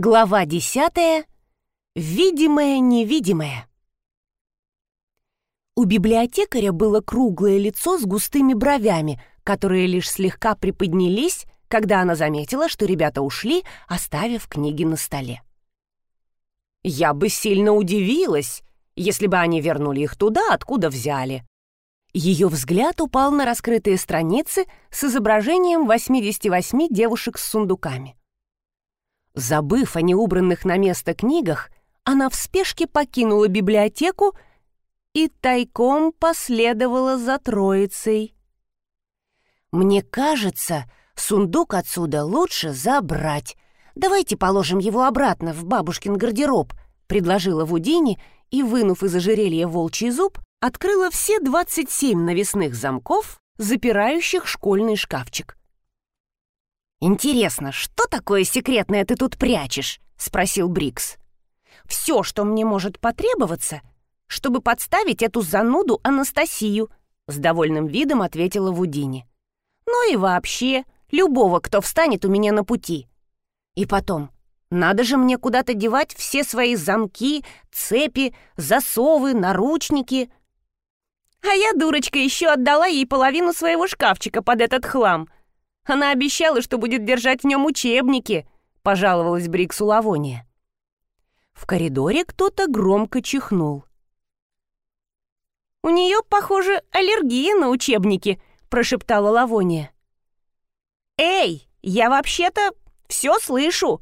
Глава десятая. Видимое-невидимое. У библиотекаря было круглое лицо с густыми бровями, которые лишь слегка приподнялись, когда она заметила, что ребята ушли, оставив книги на столе. «Я бы сильно удивилась, если бы они вернули их туда, откуда взяли». Ее взгляд упал на раскрытые страницы с изображением 88 девушек с сундуками. Забыв о неубранных на место книгах, она в спешке покинула библиотеку и тайком последовала за троицей. «Мне кажется, сундук отсюда лучше забрать. Давайте положим его обратно в бабушкин гардероб», — предложила Вудини и, вынув из ожерелья волчий зуб, открыла все 27 навесных замков, запирающих школьный шкафчик. «Интересно, что такое секретное ты тут прячешь?» — спросил Брикс. «Все, что мне может потребоваться, чтобы подставить эту зануду Анастасию», — с довольным видом ответила Вудини. «Ну и вообще, любого, кто встанет у меня на пути. И потом, надо же мне куда-то девать все свои замки, цепи, засовы, наручники». А я, дурочка, еще отдала ей половину своего шкафчика под этот хлам — она обещала, что будет держать в нем учебники», — пожаловалась Бриксу Лавония. В коридоре кто-то громко чихнул. «У нее, похоже, аллергия на учебники», — прошептала Лавония. «Эй, я вообще-то все слышу.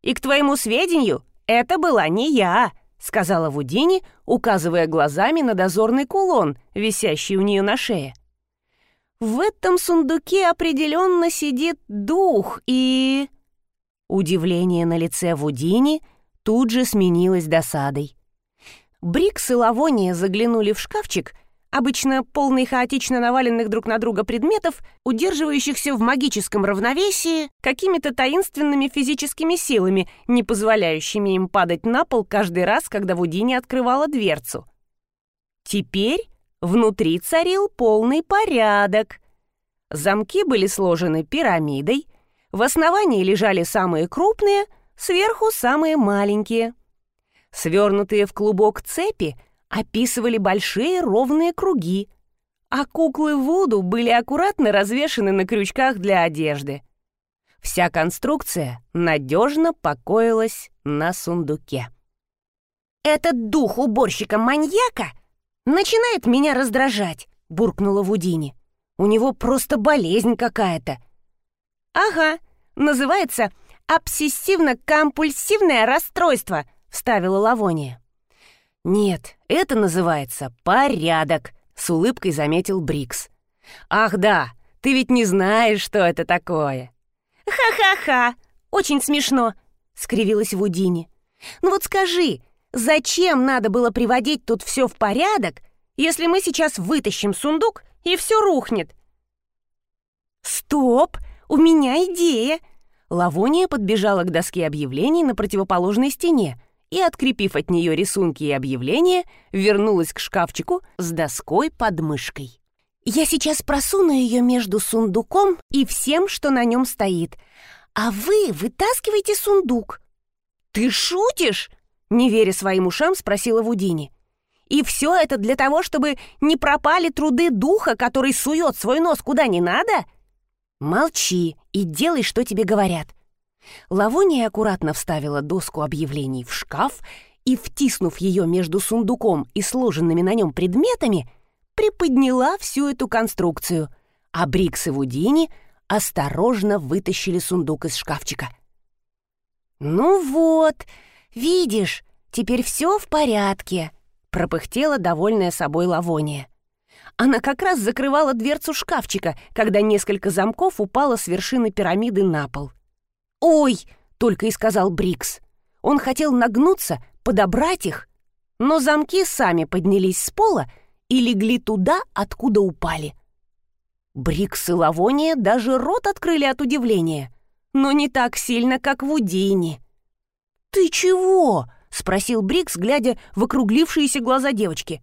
И к твоему сведению, это была не я», — сказала Вудини, указывая глазами на дозорный кулон, висящий у нее на шее. В этом сундуке определенно сидит дух и... Удивление на лице Вудини тут же сменилось досадой. Брикс и Лавония заглянули в шкафчик, обычно полный хаотично наваленных друг на друга предметов, удерживающихся в магическом равновесии какими-то таинственными физическими силами, не позволяющими им падать на пол каждый раз, когда Вудини открывала дверцу. Теперь Внутри царил полный порядок. Замки были сложены пирамидой, в основании лежали самые крупные, сверху самые маленькие. Свернутые в клубок цепи описывали большие ровные круги, а куклы Вуду были аккуратно развешаны на крючках для одежды. Вся конструкция надежно покоилась на сундуке. «Этот дух уборщика-маньяка «Начинает меня раздражать», — буркнула Вудини. «У него просто болезнь какая-то». «Ага, называется обсессивно-компульсивное расстройство», — вставила Лавония. «Нет, это называется порядок», — с улыбкой заметил Брикс. «Ах да, ты ведь не знаешь, что это такое». «Ха-ха-ха, очень смешно», — скривилась Вудини. «Ну вот скажи, Зачем надо было приводить тут все в порядок, если мы сейчас вытащим сундук и все рухнет? Стоп! У меня идея! Лавония подбежала к доске объявлений на противоположной стене и, открепив от нее рисунки и объявления, вернулась к шкафчику с доской под мышкой. «Я сейчас просуну ее между сундуком и всем, что на нем стоит, а вы вытаскивайте сундук». «Ты шутишь?» Не веря своим ушам, спросила Вудини. «И все это для того, чтобы не пропали труды духа, который сует свой нос куда не надо?» «Молчи и делай, что тебе говорят». Лавония аккуратно вставила доску объявлений в шкаф и, втиснув ее между сундуком и сложенными на нем предметами, приподняла всю эту конструкцию, а Брикс и Вудини осторожно вытащили сундук из шкафчика. «Ну вот», «Видишь, теперь все в порядке», — пропыхтела довольная собой Лавония. Она как раз закрывала дверцу шкафчика, когда несколько замков упало с вершины пирамиды на пол. «Ой!» — только и сказал Брикс. Он хотел нагнуться, подобрать их, но замки сами поднялись с пола и легли туда, откуда упали. Брикс и Лавония даже рот открыли от удивления, но не так сильно, как Вудини. «Ты чего?» — спросил Брикс, глядя в округлившиеся глаза девочки.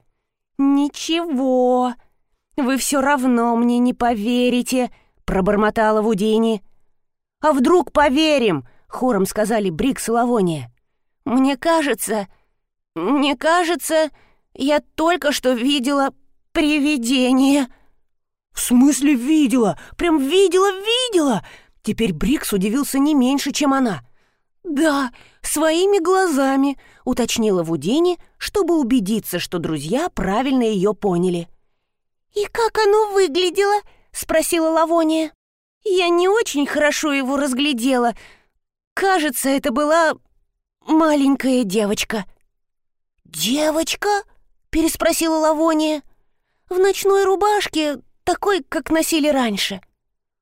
«Ничего. Вы все равно мне не поверите», — пробормотала Вудини. «А вдруг поверим?» хором сказали Брикс и Лавония. «Мне кажется... Мне кажется, я только что видела привидение». «В смысле видела? Прям видела-видела?» Теперь Брикс удивился не меньше, чем она. «Да, своими глазами», — уточнила Вудини, чтобы убедиться, что друзья правильно ее поняли. «И как оно выглядело?» — спросила Лавония. «Я не очень хорошо его разглядела. Кажется, это была маленькая девочка». «Девочка?» — переспросила Лавония. «В ночной рубашке, такой, как носили раньше».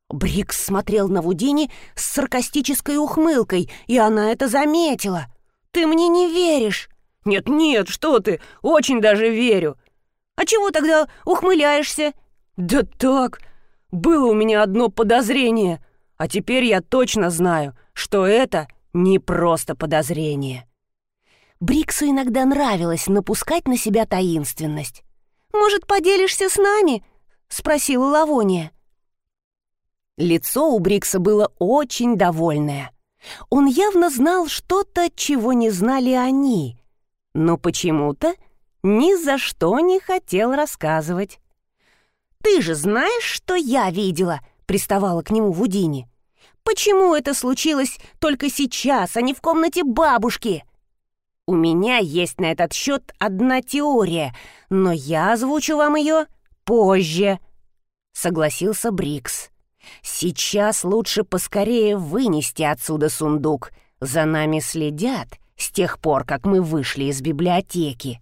Брикс смотрел на Вудини с саркастической ухмылкой, и она это заметила. «Ты мне не веришь?» «Нет-нет, что ты, очень даже верю». «А чего тогда ухмыляешься?» «Да так, было у меня одно подозрение, а теперь я точно знаю, что это не просто подозрение». Бриксу иногда нравилось напускать на себя таинственность. «Может, поделишься с нами?» — спросила Лавония. Лицо у Брикса было очень довольное. Он явно знал что-то, чего не знали они, но почему-то ни за что не хотел рассказывать. «Ты же знаешь, что я видела?» — приставала к нему Вудини. «Почему это случилось только сейчас, а не в комнате бабушки?» «У меня есть на этот счет одна теория, но я озвучу вам ее позже», — согласился Брикс. Сейчас лучше поскорее вынести отсюда сундук. За нами следят с тех пор, как мы вышли из библиотеки.